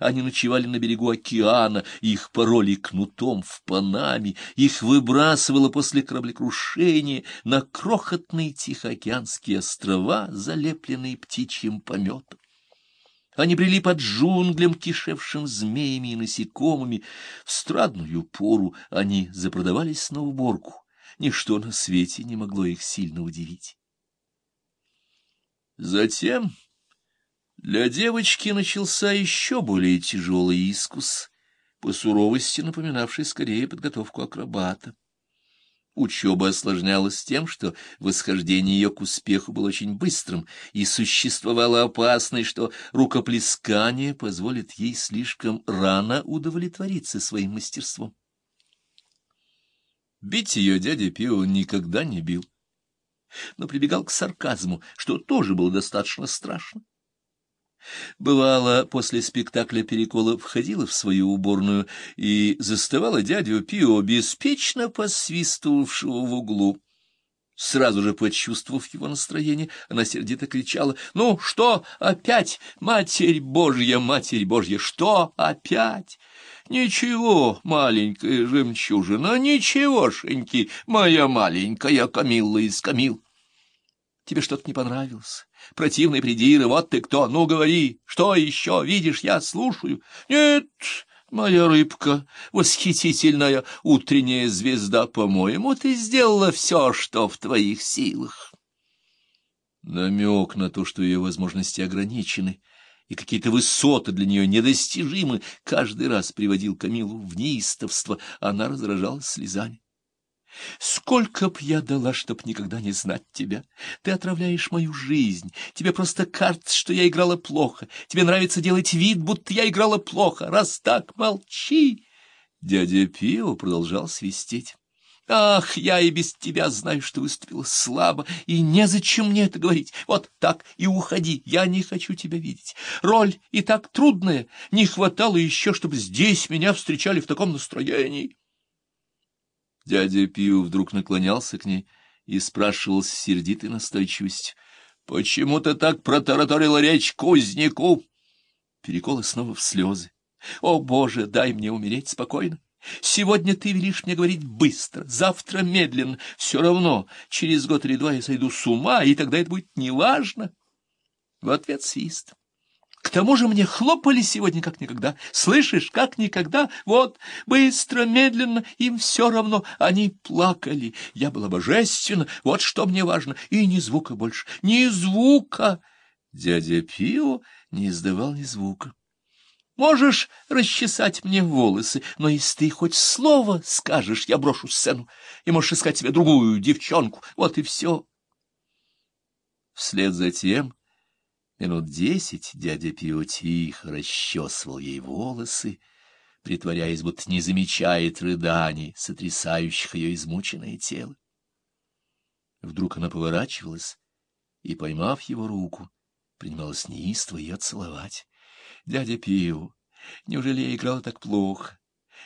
Они ночевали на берегу океана, их пороли кнутом в Панаме, их выбрасывало после кораблекрушения на крохотные Тихоокеанские острова, залепленные птичьим пометом. Они брели под джунглям, кишевшим змеями и насекомыми. В страдную пору они запродавались на уборку. Ничто на свете не могло их сильно удивить. Затем для девочки начался еще более тяжелый искус, по суровости напоминавший скорее подготовку акробата. Учеба осложнялась тем, что восхождение ее к успеху было очень быстрым, и существовала опасность, что рукоплескание позволит ей слишком рано удовлетвориться своим мастерством. Бить ее дядя Пио никогда не бил, но прибегал к сарказму, что тоже было достаточно страшно. Бывало, после спектакля Перекола входила в свою уборную и заставала дядю Пио, беспечно посвистывавшего в углу. Сразу же почувствовав его настроение, она сердито кричала, «Ну что опять, Матерь Божья, Матерь Божья, что опять?» «Ничего, маленькая жемчужина, ничегошеньки, моя маленькая Камилла из Камил». Тебе что-то не понравилось? Противный придиры, вот ты кто, ну говори, что еще, видишь, я слушаю. Нет, моя рыбка, восхитительная утренняя звезда, по-моему, ты сделала все, что в твоих силах. Намек на то, что ее возможности ограничены, и какие-то высоты для нее недостижимы, каждый раз приводил Камилу в неистовство, она разражалась слезами. Сколько б я дала, чтоб никогда не знать тебя? Ты отравляешь мою жизнь. Тебе просто кажется, что я играла плохо. Тебе нравится делать вид, будто я играла плохо. Раз так, молчи. Дядя Пио продолжал свистеть. Ах, я и без тебя знаю, что выступила слабо, и незачем мне это говорить. Вот так и уходи, я не хочу тебя видеть. Роль и так трудная, не хватало еще, чтобы здесь меня встречали в таком настроении. Дядя Пиу вдруг наклонялся к ней и спрашивал с сердитой настойчивостью. — Почему ты так протараторила речь кузнику? Перекола снова в слезы. — О, Боже, дай мне умереть спокойно. Сегодня ты велишь мне говорить быстро, завтра медленно. Все равно через год или два я сойду с ума, и тогда это будет неважно. В ответ свист. К тому же мне хлопали сегодня как никогда. Слышишь, как никогда. Вот, быстро, медленно, им все равно. Они плакали. Я была божественна. Вот что мне важно. И ни звука больше. Ни звука. Дядя Пио не издавал ни звука. Можешь расчесать мне волосы, но если ты хоть слово скажешь, я брошу сцену, и можешь искать себе другую девчонку. Вот и все. Вслед за тем Минут десять дядя Пио тихо расчесывал ей волосы, притворяясь, будто не замечает рыданий, сотрясающих ее измученное тело. Вдруг она поворачивалась и, поймав его руку, принималась неистово ее целовать. — Дядя Пио, неужели я играла так плохо?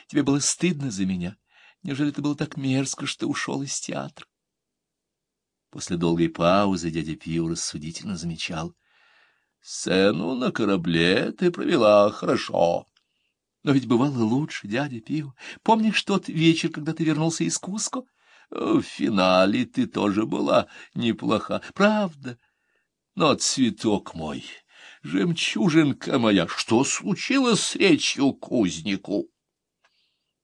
Тебе было стыдно за меня? Неужели ты был так мерзко, что ушел из театра? После долгой паузы дядя Пио рассудительно замечал — Сцену на корабле ты провела хорошо. Но ведь бывало лучше, дядя Пиво. Помнишь тот вечер, когда ты вернулся из Куско? В финале ты тоже была неплоха, правда. Но, цветок мой, жемчужинка моя, что случилось с речью кузнику?